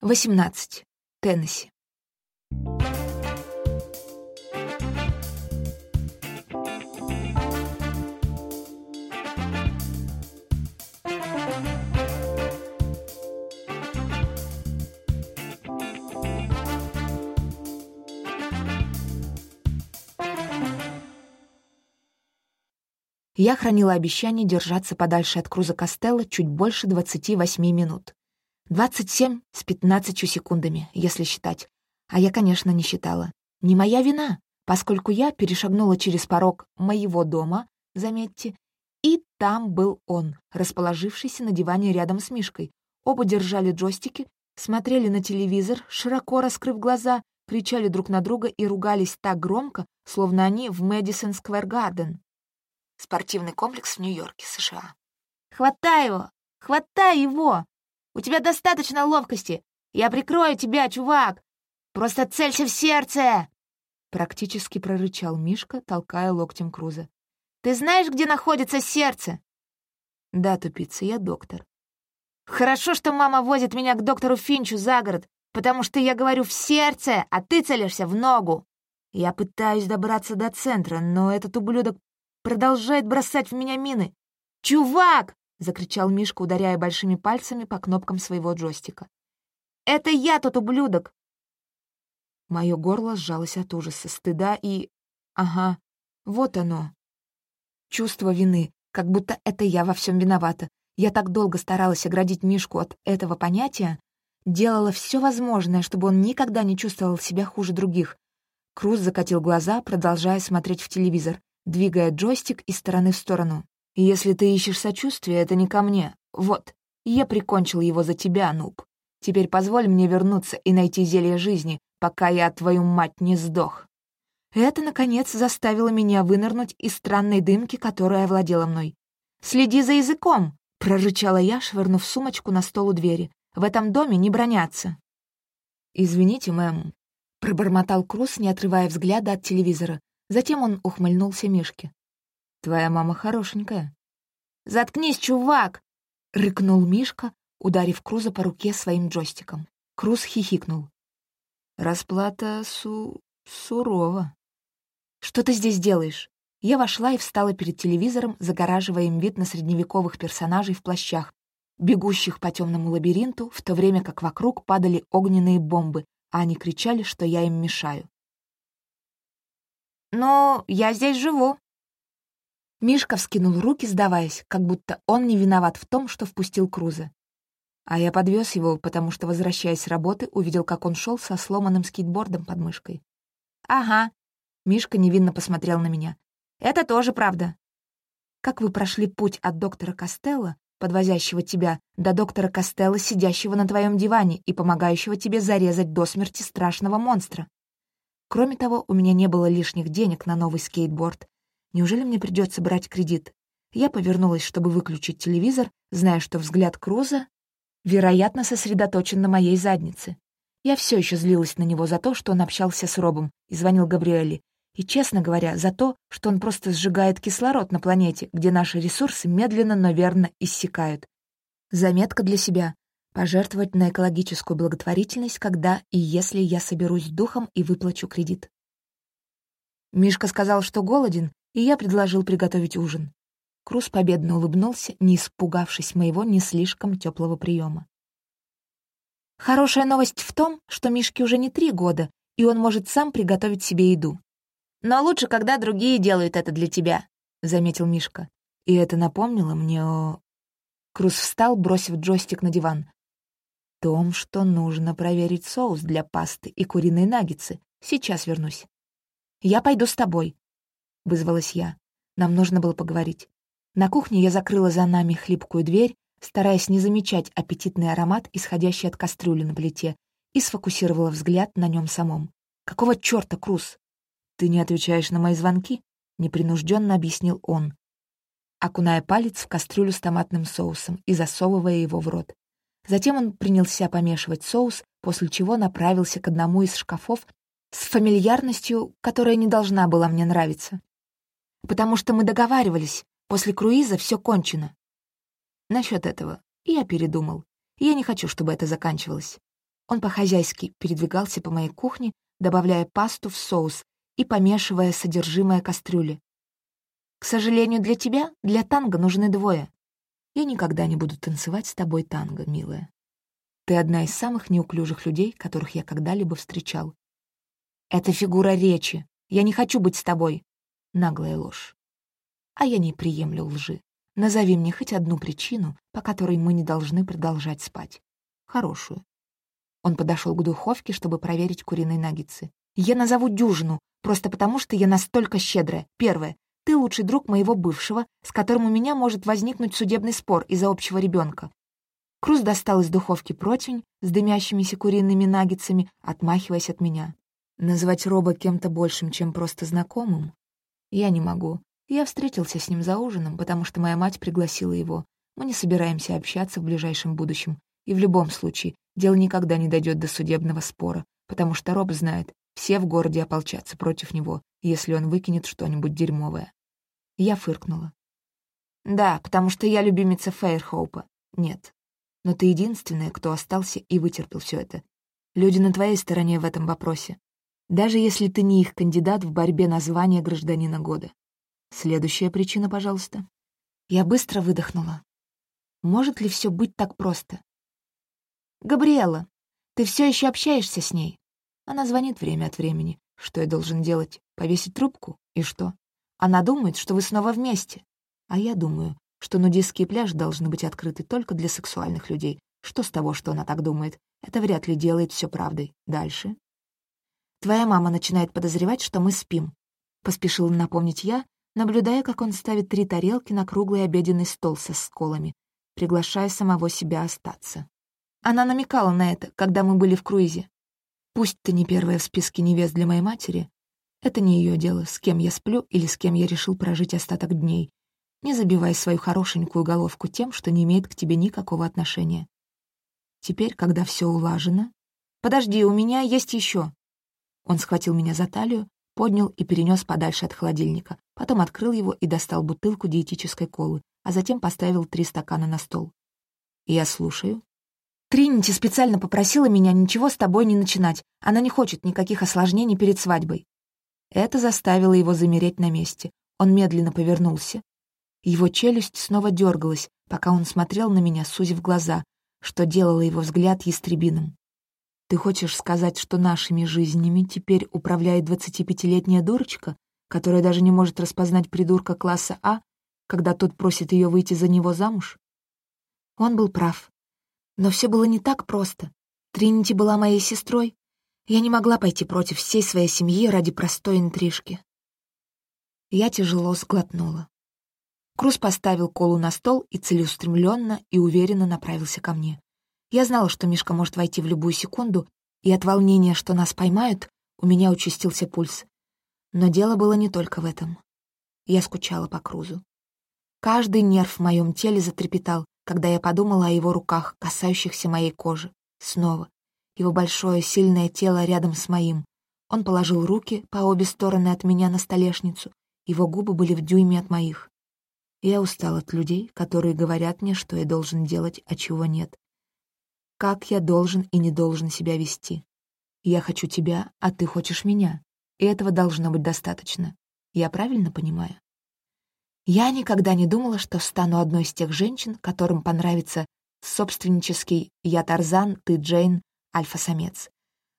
18. Теннесси. Я хранила обещание держаться подальше от Круза Костелло чуть больше 28 минут. 27 с 15 секундами, если считать. А я, конечно, не считала. Не моя вина, поскольку я перешагнула через порог моего дома, заметьте, и там был он, расположившийся на диване рядом с Мишкой. Оба держали джойстики, смотрели на телевизор, широко раскрыв глаза, кричали друг на друга и ругались так громко, словно они в Мэдисон Сквер Гарден. Спортивный комплекс в Нью-Йорке, США. «Хватай его! Хватай его! У тебя достаточно ловкости! Я прикрою тебя, чувак! Просто целься в сердце!» Практически прорычал Мишка, толкая локтем Круза. «Ты знаешь, где находится сердце?» «Да, тупица, я доктор». «Хорошо, что мама возит меня к доктору Финчу за город, потому что я говорю в сердце, а ты целишься в ногу. Я пытаюсь добраться до центра, но этот ублюдок продолжает бросать в меня мины. «Чувак!» — закричал Мишка, ударяя большими пальцами по кнопкам своего джойстика. «Это я тот ублюдок!» Мое горло сжалось от ужаса, стыда и... Ага, вот оно. Чувство вины, как будто это я во всем виновата. Я так долго старалась оградить Мишку от этого понятия, делала все возможное, чтобы он никогда не чувствовал себя хуже других. Круз закатил глаза, продолжая смотреть в телевизор двигая джойстик из стороны в сторону. «Если ты ищешь сочувствие, это не ко мне. Вот, я прикончил его за тебя, нуб. Теперь позволь мне вернуться и найти зелье жизни, пока я, твою мать, не сдох». Это, наконец, заставило меня вынырнуть из странной дымки, которая овладела мной. «Следи за языком!» — прорычала я, швырнув сумочку на стол у двери. «В этом доме не бронятся». «Извините, мэм», — пробормотал Круз, не отрывая взгляда от телевизора. Затем он ухмыльнулся Мишке. «Твоя мама хорошенькая». «Заткнись, чувак!» — рыкнул Мишка, ударив Круза по руке своим джойстиком. Круз хихикнул. «Расплата су... сурова». «Что ты здесь делаешь?» Я вошла и встала перед телевизором, загораживая им вид на средневековых персонажей в плащах, бегущих по темному лабиринту, в то время как вокруг падали огненные бомбы, а они кричали, что я им мешаю. Но я здесь живу». Мишка вскинул руки, сдаваясь, как будто он не виноват в том, что впустил Круза. А я подвез его, потому что, возвращаясь с работы, увидел, как он шел со сломанным скейтбордом под мышкой. «Ага», — Мишка невинно посмотрел на меня. «Это тоже правда». «Как вы прошли путь от доктора Костелло, подвозящего тебя, до доктора Костелло, сидящего на твоем диване и помогающего тебе зарезать до смерти страшного монстра?» Кроме того, у меня не было лишних денег на новый скейтборд. Неужели мне придется брать кредит? Я повернулась, чтобы выключить телевизор, зная, что взгляд Круза, вероятно, сосредоточен на моей заднице. Я все еще злилась на него за то, что он общался с Робом и звонил Габриэле, и, честно говоря, за то, что он просто сжигает кислород на планете, где наши ресурсы медленно, но верно иссякают. Заметка для себя пожертвовать на экологическую благотворительность, когда и если я соберусь духом и выплачу кредит. Мишка сказал, что голоден, и я предложил приготовить ужин. Круз победно улыбнулся, не испугавшись моего не слишком теплого приема. Хорошая новость в том, что Мишке уже не три года, и он может сам приготовить себе еду. «Но лучше, когда другие делают это для тебя», — заметил Мишка. И это напомнило мне о... Круз встал, бросив джойстик на диван том, что нужно проверить соус для пасты и куриные наггетсы. Сейчас вернусь. «Я пойду с тобой», — вызвалась я. Нам нужно было поговорить. На кухне я закрыла за нами хлипкую дверь, стараясь не замечать аппетитный аромат, исходящий от кастрюли на плите, и сфокусировала взгляд на нем самом. «Какого чёрта, Круз?» «Ты не отвечаешь на мои звонки?» — непринужденно объяснил он, окуная палец в кастрюлю с томатным соусом и засовывая его в рот. Затем он принялся помешивать соус, после чего направился к одному из шкафов с фамильярностью, которая не должна была мне нравиться. Потому что мы договаривались, после круиза все кончено. Насчет этого я передумал. Я не хочу, чтобы это заканчивалось. Он по-хозяйски передвигался по моей кухне, добавляя пасту в соус и помешивая содержимое кастрюли. «К сожалению, для тебя, для танго нужны двое. Я никогда не буду танцевать с тобой танго, милая. Ты одна из самых неуклюжих людей, которых я когда-либо встречал. Это фигура речи. Я не хочу быть с тобой. Наглая ложь. А я не приемлю лжи. Назови мне хоть одну причину, по которой мы не должны продолжать спать. Хорошую. Он подошел к духовке, чтобы проверить куриные наггетсы. Я назову дюжину, просто потому что я настолько щедрая. Первое. Ты лучший друг моего бывшего, с которым у меня может возникнуть судебный спор из-за общего ребенка. Круз достал из духовки противень с дымящимися куриными наггетсами, отмахиваясь от меня. Назвать Роба кем-то большим, чем просто знакомым? Я не могу. Я встретился с ним за ужином, потому что моя мать пригласила его. Мы не собираемся общаться в ближайшем будущем. И в любом случае, дело никогда не дойдет до судебного спора, потому что Роб знает, все в городе ополчатся против него, если он выкинет что-нибудь дерьмовое. Я фыркнула. «Да, потому что я любимица Фейрхоупа. Нет, но ты единственная, кто остался и вытерпел все это. Люди на твоей стороне в этом вопросе. Даже если ты не их кандидат в борьбе на звание гражданина года. Следующая причина, пожалуйста. Я быстро выдохнула. Может ли все быть так просто? «Габриэла, ты все еще общаешься с ней?» Она звонит время от времени. Что я должен делать? Повесить трубку? И что? Она думает, что вы снова вместе. А я думаю, что нудистские пляжи должны быть открыты только для сексуальных людей. Что с того, что она так думает? Это вряд ли делает все правдой. Дальше. Твоя мама начинает подозревать, что мы спим. Поспешила напомнить я, наблюдая, как он ставит три тарелки на круглый обеденный стол со сколами, приглашая самого себя остаться. Она намекала на это, когда мы были в круизе. Пусть ты не первая в списке невест для моей матери, это не ее дело, с кем я сплю или с кем я решил прожить остаток дней, не забивай свою хорошенькую головку тем, что не имеет к тебе никакого отношения. Теперь, когда все улажено... Подожди, у меня есть еще. Он схватил меня за талию, поднял и перенес подальше от холодильника, потом открыл его и достал бутылку диетической колы, а затем поставил три стакана на стол. Я слушаю. Тринити специально попросила меня ничего с тобой не начинать. Она не хочет никаких осложнений перед свадьбой. Это заставило его замереть на месте. Он медленно повернулся, его челюсть снова дергалась, пока он смотрел на меня, сузив глаза, что делало его взгляд ястребиным. «Ты хочешь сказать, что нашими жизнями теперь управляет двадцатипятилетняя дурочка, которая даже не может распознать придурка класса А, когда тот просит ее выйти за него замуж?» Он был прав. Но все было не так просто. Тринити была моей сестрой. Я не могла пойти против всей своей семьи ради простой интрижки. Я тяжело сглотнула. Круз поставил колу на стол и целеустремленно и уверенно направился ко мне. Я знала, что Мишка может войти в любую секунду, и от волнения, что нас поймают, у меня участился пульс. Но дело было не только в этом. Я скучала по Крузу. Каждый нерв в моем теле затрепетал, когда я подумала о его руках, касающихся моей кожи. Снова. Его большое, сильное тело рядом с моим. Он положил руки по обе стороны от меня на столешницу. Его губы были в дюйме от моих. Я устал от людей, которые говорят мне, что я должен делать, а чего нет. Как я должен и не должен себя вести. Я хочу тебя, а ты хочешь меня. И этого должно быть достаточно. Я правильно понимаю? Я никогда не думала, что стану одной из тех женщин, которым понравится собственнический «я Тарзан, ты Джейн, альфа-самец».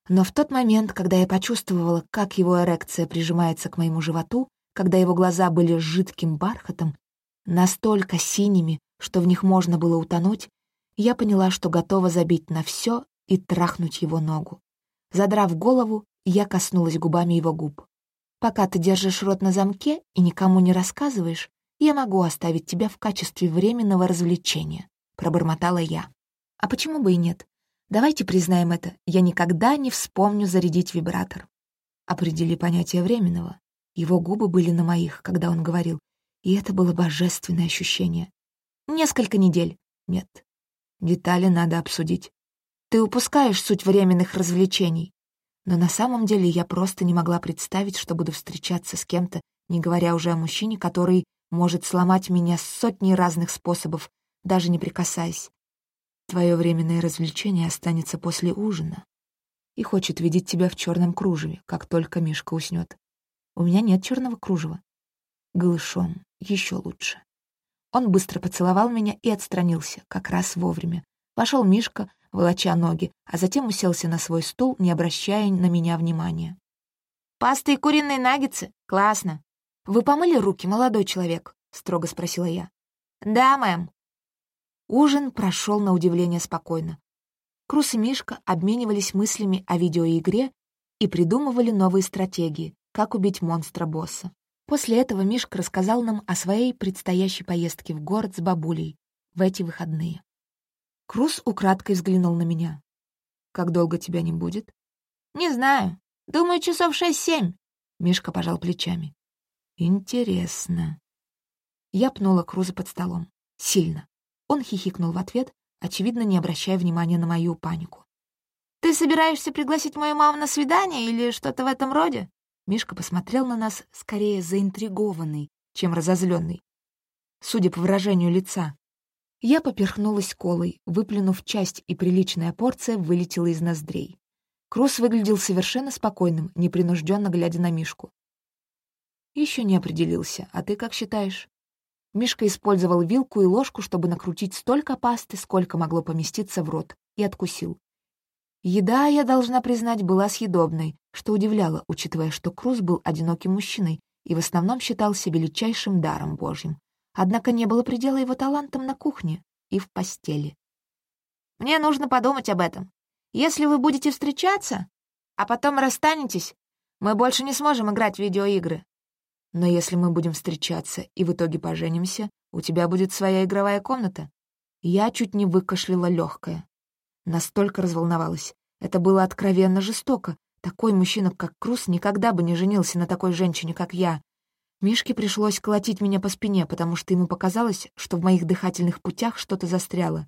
Но в тот момент, когда я почувствовала, как его эрекция прижимается к моему животу, когда его глаза были жидким бархатом, настолько синими, что в них можно было утонуть, я поняла, что готова забить на все и трахнуть его ногу. Задрав голову, я коснулась губами его губ. «Пока ты держишь рот на замке и никому не рассказываешь, я могу оставить тебя в качестве временного развлечения», — пробормотала я. «А почему бы и нет? Давайте признаем это, я никогда не вспомню зарядить вибратор». Определи понятие временного. Его губы были на моих, когда он говорил и это было божественное ощущение. Несколько недель. Нет. Детали надо обсудить. Ты упускаешь суть временных развлечений. Но на самом деле я просто не могла представить, что буду встречаться с кем-то, не говоря уже о мужчине, который может сломать меня сотней разных способов, даже не прикасаясь. Твое временное развлечение останется после ужина и хочет видеть тебя в черном кружеве, как только Мишка уснет. У меня нет черного кружева. Голышом еще лучше. Он быстро поцеловал меня и отстранился, как раз вовремя. Пошел Мишка, волоча ноги, а затем уселся на свой стул, не обращая на меня внимания. «Паста и куриные наггетсы? Классно!» «Вы помыли руки, молодой человек?» — строго спросила я. «Да, мэм». Ужин прошел на удивление спокойно. Крус и Мишка обменивались мыслями о видеоигре и придумывали новые стратегии, как убить монстра-босса. После этого Мишка рассказал нам о своей предстоящей поездке в город с бабулей в эти выходные. Крус украдкой взглянул на меня. «Как долго тебя не будет?» «Не знаю. Думаю, часов шесть-семь». Мишка пожал плечами. «Интересно». Я пнула Круза под столом. Сильно. Он хихикнул в ответ, очевидно, не обращая внимания на мою панику. «Ты собираешься пригласить мою маму на свидание или что-то в этом роде?» Мишка посмотрел на нас скорее заинтригованный, чем разозленный. Судя по выражению лица. Я поперхнулась колой, выплюнув часть, и приличная порция вылетела из ноздрей. Кросс выглядел совершенно спокойным, непринужденно глядя на Мишку. Еще не определился, а ты как считаешь? Мишка использовал вилку и ложку, чтобы накрутить столько пасты, сколько могло поместиться в рот, и откусил. Еда, я должна признать, была съедобной, что удивляло, учитывая, что Круз был одиноким мужчиной и в основном считался величайшим даром Божьим. Однако не было предела его талантам на кухне и в постели. «Мне нужно подумать об этом. Если вы будете встречаться, а потом расстанетесь, мы больше не сможем играть в видеоигры. Но если мы будем встречаться и в итоге поженимся, у тебя будет своя игровая комната». Я чуть не выкашляла легкое. Настолько разволновалась. Это было откровенно жестоко. Такой мужчина, как Круз, никогда бы не женился на такой женщине, как я. Мишке пришлось колотить меня по спине, потому что ему показалось, что в моих дыхательных путях что-то застряло.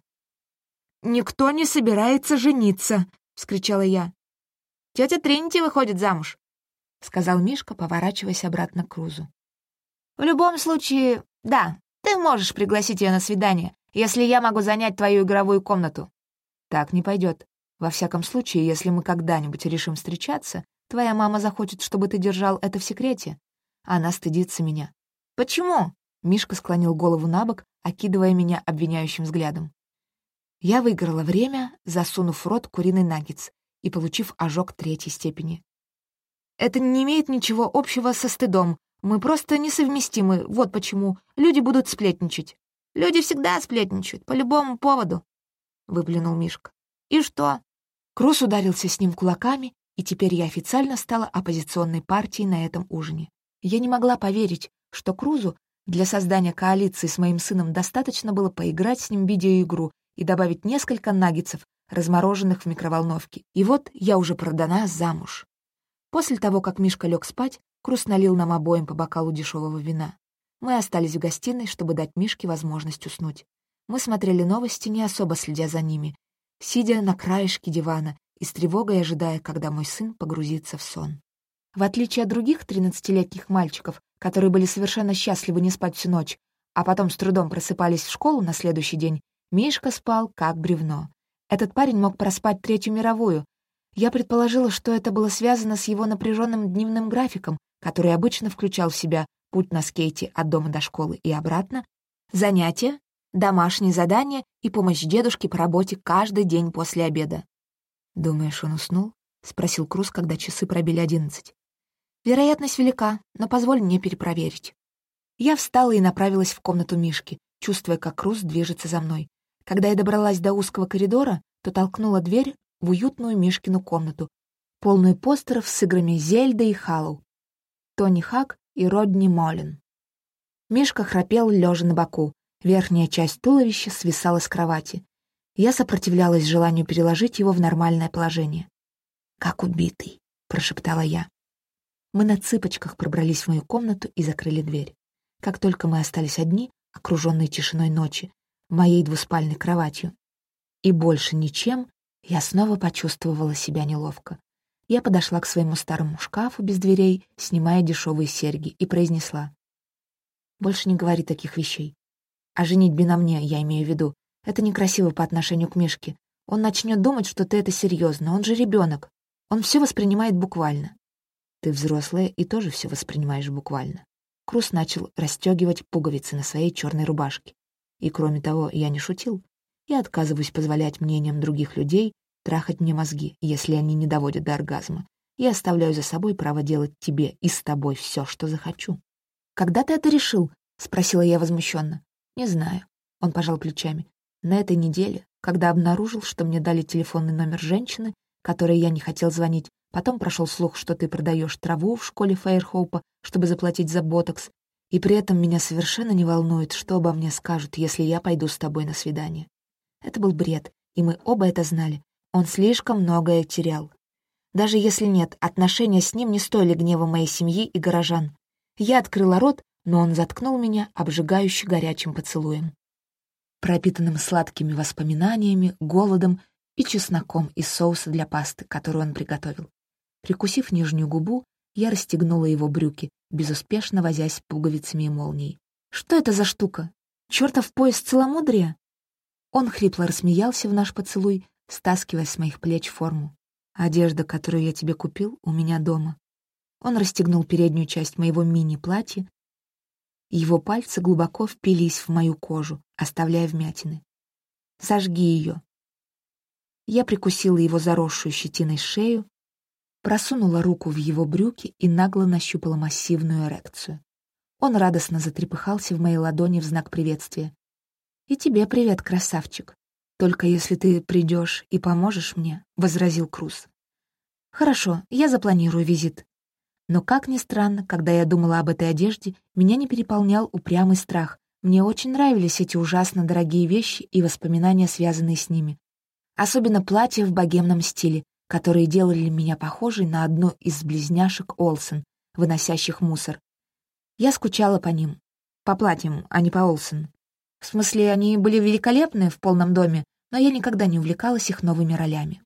«Никто не собирается жениться!» — вскричала я. «Тетя Тринити выходит замуж», — сказал Мишка, поворачиваясь обратно к Крузу. «В любом случае, да, ты можешь пригласить ее на свидание, если я могу занять твою игровую комнату. Так не пойдет. Во всяком случае, если мы когда-нибудь решим встречаться, твоя мама захочет, чтобы ты держал это в секрете. Она стыдится меня. Почему? Мишка склонил голову на бок, окидывая меня обвиняющим взглядом. Я выиграла время, засунув в рот куриный наггетс и получив ожог третьей степени. Это не имеет ничего общего со стыдом. Мы просто несовместимы, вот почему. Люди будут сплетничать. Люди всегда сплетничают, по любому поводу выплюнул Мишка. «И что?» Крус ударился с ним кулаками, и теперь я официально стала оппозиционной партией на этом ужине. Я не могла поверить, что Крузу для создания коалиции с моим сыном достаточно было поиграть с ним в видеоигру и добавить несколько наггетсов, размороженных в микроволновке. И вот я уже продана замуж. После того, как Мишка лег спать, Крус налил нам обоим по бокалу дешевого вина. Мы остались в гостиной, чтобы дать Мишке возможность уснуть. Мы смотрели новости, не особо следя за ними, сидя на краешке дивана и с тревогой ожидая, когда мой сын погрузится в сон. В отличие от других тринадцатилетних мальчиков, которые были совершенно счастливы не спать всю ночь, а потом с трудом просыпались в школу на следующий день, Мишка спал как бревно. Этот парень мог проспать Третью мировую. Я предположила, что это было связано с его напряженным дневным графиком, который обычно включал в себя путь на скейте от дома до школы и обратно, занятия, домашние задания и помощь дедушке по работе каждый день после обеда. «Думаешь, он уснул?» — спросил Круз, когда часы пробили одиннадцать. «Вероятность велика, но позволь мне перепроверить». Я встала и направилась в комнату Мишки, чувствуя, как Круз движется за мной. Когда я добралась до узкого коридора, то толкнула дверь в уютную Мишкину комнату, полную постеров с играми Зельда и Халлоу, Тони Хак и Родни Моллин. Мишка храпел, лежа на боку. Верхняя часть туловища свисала с кровати. Я сопротивлялась желанию переложить его в нормальное положение. «Как убитый», — прошептала я. Мы на цыпочках пробрались в мою комнату и закрыли дверь. Как только мы остались одни, окруженные тишиной ночи, моей двуспальной кроватью, и больше ничем, я снова почувствовала себя неловко. Я подошла к своему старому шкафу без дверей, снимая дешевые серьги, и произнесла. «Больше не говори таких вещей. О женитьбе на мне, я имею в виду. Это некрасиво по отношению к Мишке. Он начнет думать, что ты это серьезно. Он же ребенок. Он все воспринимает буквально. Ты взрослая и тоже все воспринимаешь буквально. Крус начал расстегивать пуговицы на своей черной рубашке. И кроме того, я не шутил. Я отказываюсь позволять мнениям других людей трахать мне мозги, если они не доводят до оргазма. Я оставляю за собой право делать тебе и с тобой все, что захочу. «Когда ты это решил?» — спросила я возмущенно. «Не знаю». Он пожал плечами. «На этой неделе, когда обнаружил, что мне дали телефонный номер женщины, которой я не хотел звонить, потом прошел слух, что ты продаешь траву в школе Фейерхоупа, чтобы заплатить за ботокс, и при этом меня совершенно не волнует, что обо мне скажут, если я пойду с тобой на свидание. Это был бред, и мы оба это знали. Он слишком многое терял. Даже если нет, отношения с ним не стоили гнева моей семьи и горожан. Я открыла рот, но он заткнул меня обжигающе горячим поцелуем. Пропитанным сладкими воспоминаниями, голодом и чесноком из соуса для пасты, который он приготовил. Прикусив нижнюю губу, я расстегнула его брюки, безуспешно возясь пуговицами и молнией. «Что это за штука? Чёртов пояс целомудрия?» Он хрипло рассмеялся в наш поцелуй, стаскивая с моих плеч форму. «Одежда, которую я тебе купил, у меня дома». Он расстегнул переднюю часть моего мини-платья. Его пальцы глубоко впились в мою кожу, оставляя вмятины. «Сожги ее». Я прикусила его заросшую щетиной шею, просунула руку в его брюки и нагло нащупала массивную эрекцию. Он радостно затрепыхался в моей ладони в знак приветствия. «И тебе привет, красавчик. Только если ты придешь и поможешь мне», — возразил Круз. «Хорошо, я запланирую визит». Но, как ни странно, когда я думала об этой одежде, меня не переполнял упрямый страх. Мне очень нравились эти ужасно дорогие вещи и воспоминания, связанные с ними. Особенно платья в богемном стиле, которые делали меня похожей на одну из близняшек Олсен, выносящих мусор. Я скучала по ним. По платьям, а не по Олсен. В смысле, они были великолепны в полном доме, но я никогда не увлекалась их новыми ролями.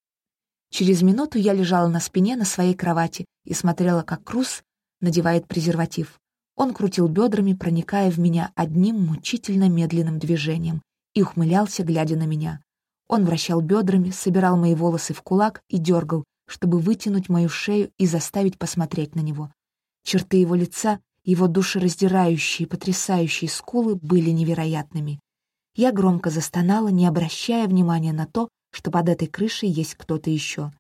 Через минуту я лежала на спине на своей кровати и смотрела, как Круз надевает презерватив. Он крутил бедрами, проникая в меня одним мучительно медленным движением, и ухмылялся, глядя на меня. Он вращал бедрами, собирал мои волосы в кулак и дергал, чтобы вытянуть мою шею и заставить посмотреть на него. Черты его лица его душераздирающие, потрясающие скулы были невероятными. Я громко застонала, не обращая внимания на то, что под этой крышей есть кто-то еще.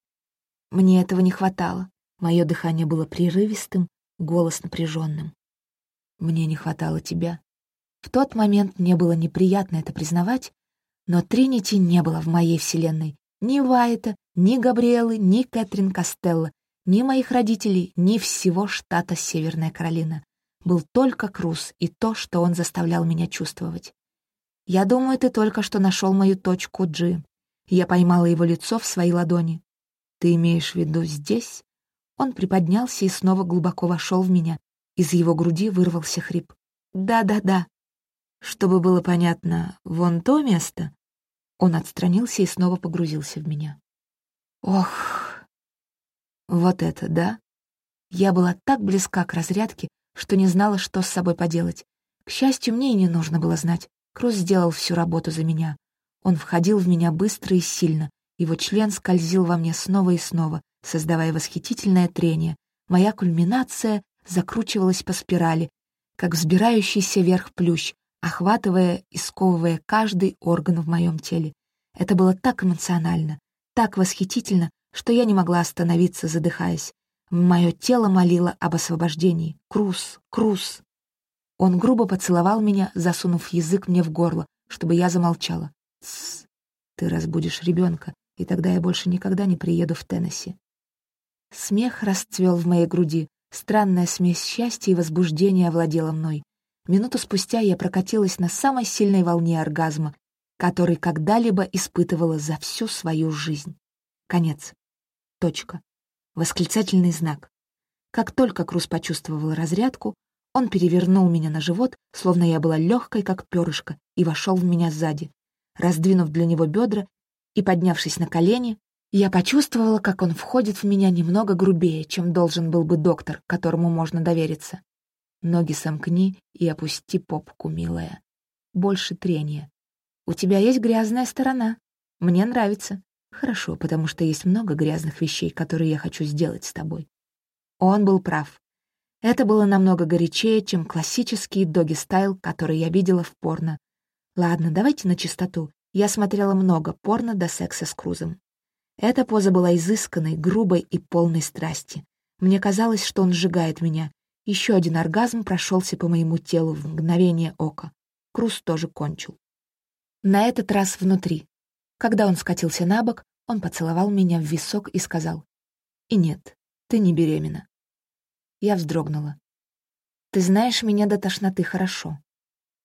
Мне этого не хватало. Мое дыхание было прерывистым, голос напряженным. Мне не хватало тебя. В тот момент мне было неприятно это признавать, но Тринити не было в моей вселенной. Ни Вайта, ни Габриэлы, ни Кэтрин Костелло, ни моих родителей, ни всего штата Северная Каролина был только Круз и то, что он заставлял меня чувствовать. «Я думаю, ты только что нашел мою точку G». Я поймала его лицо в своей ладони. «Ты имеешь в виду здесь?» Он приподнялся и снова глубоко вошел в меня. Из его груди вырвался хрип. «Да-да-да». Чтобы было понятно, вон то место. Он отстранился и снова погрузился в меня. «Ох, вот это, да?» Я была так близка к разрядке, что не знала, что с собой поделать. К счастью, мне и не нужно было знать. Круз сделал всю работу за меня. Он входил в меня быстро и сильно. Его член скользил во мне снова и снова, создавая восхитительное трение. Моя кульминация закручивалась по спирали, как взбирающийся вверх плющ, охватывая и сковывая каждый орган в моем теле. Это было так эмоционально, так восхитительно, что я не могла остановиться, задыхаясь. Мое тело молило об освобождении. Круз, Круз. Он грубо поцеловал меня, засунув язык мне в горло, чтобы я замолчала. «Тссс, ты разбудишь ребенка, и тогда я больше никогда не приеду в Теннесси». Смех расцвел в моей груди. Странная смесь счастья и возбуждения овладела мной. Минуту спустя я прокатилась на самой сильной волне оргазма, который когда-либо испытывала за всю свою жизнь. Конец. Точка. Восклицательный знак. Как только Круз почувствовал разрядку, он перевернул меня на живот, словно я была легкой, как перышко, и вошел в меня сзади. Раздвинув для него бедра и поднявшись на колени, я почувствовала, как он входит в меня немного грубее, чем должен был бы доктор, которому можно довериться. Ноги сомкни и опусти попку, милая. Больше трения. «У тебя есть грязная сторона. Мне нравится. Хорошо, потому что есть много грязных вещей, которые я хочу сделать с тобой». Он был прав. Это было намного горячее, чем классический доги-стайл, который я видела в порно. Ладно, давайте на чистоту. Я смотрела много порно до секса с Крузом. Эта поза была изысканной, грубой и полной страсти. Мне казалось, что он сжигает меня. Еще один оргазм прошелся по моему телу в мгновение ока. Круз тоже кончил. На этот раз внутри. Когда он скатился на бок, он поцеловал меня в висок и сказал, «И нет, ты не беременна». Я вздрогнула. «Ты знаешь меня до тошноты хорошо».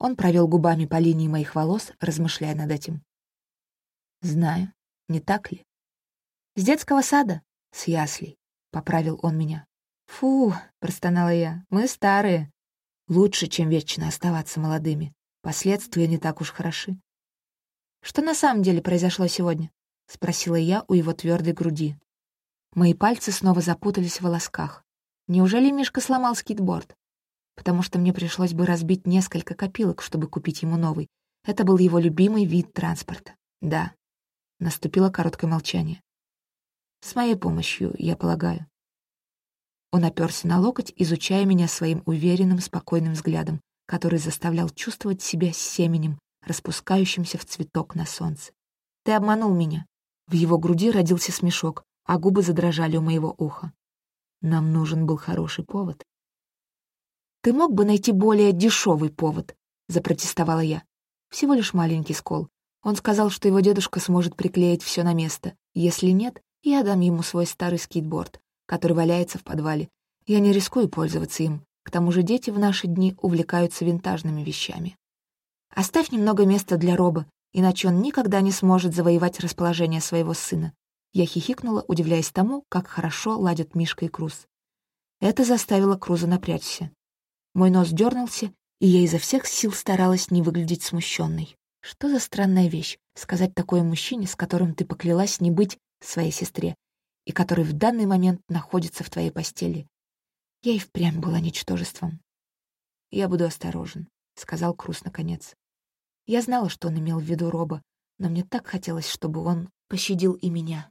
Он провел губами по линии моих волос, размышляя над этим. «Знаю, не так ли?» «С детского сада?» «С яслей», — поправил он меня. «Фу», — простонала я, — «мы старые. Лучше, чем вечно оставаться молодыми. Последствия не так уж хороши». «Что на самом деле произошло сегодня?» — спросила я у его твердой груди. Мои пальцы снова запутались в волосках. Неужели Мишка сломал скейтборд? Потому что мне пришлось бы разбить несколько копилок, чтобы купить ему новый. Это был его любимый вид транспорта. Да. Наступило короткое молчание. С моей помощью, я полагаю. Он оперся на локоть, изучая меня своим уверенным, спокойным взглядом, который заставлял чувствовать себя семенем, распускающимся в цветок на солнце. «Ты обманул меня». В его груди родился смешок, а губы задрожали у моего уха. Нам нужен был хороший повод. «Ты мог бы найти более дешевый повод?» — запротестовала я. Всего лишь маленький скол. Он сказал, что его дедушка сможет приклеить все на место. Если нет, я дам ему свой старый скейтборд, который валяется в подвале. Я не рискую пользоваться им. К тому же дети в наши дни увлекаются винтажными вещами. Оставь немного места для Роба, иначе он никогда не сможет завоевать расположение своего сына. Я хихикнула, удивляясь тому, как хорошо ладят Мишка и Круз. Это заставило Круза напрячься. Мой нос дернулся, и я изо всех сил старалась не выглядеть смущенной. Что за странная вещь — сказать такое мужчине, с которым ты поклялась не быть своей сестре, и который в данный момент находится в твоей постели. Я и впрямь была ничтожеством. «Я буду осторожен», — сказал Крус наконец. Я знала, что он имел в виду Роба, но мне так хотелось, чтобы он пощадил и меня.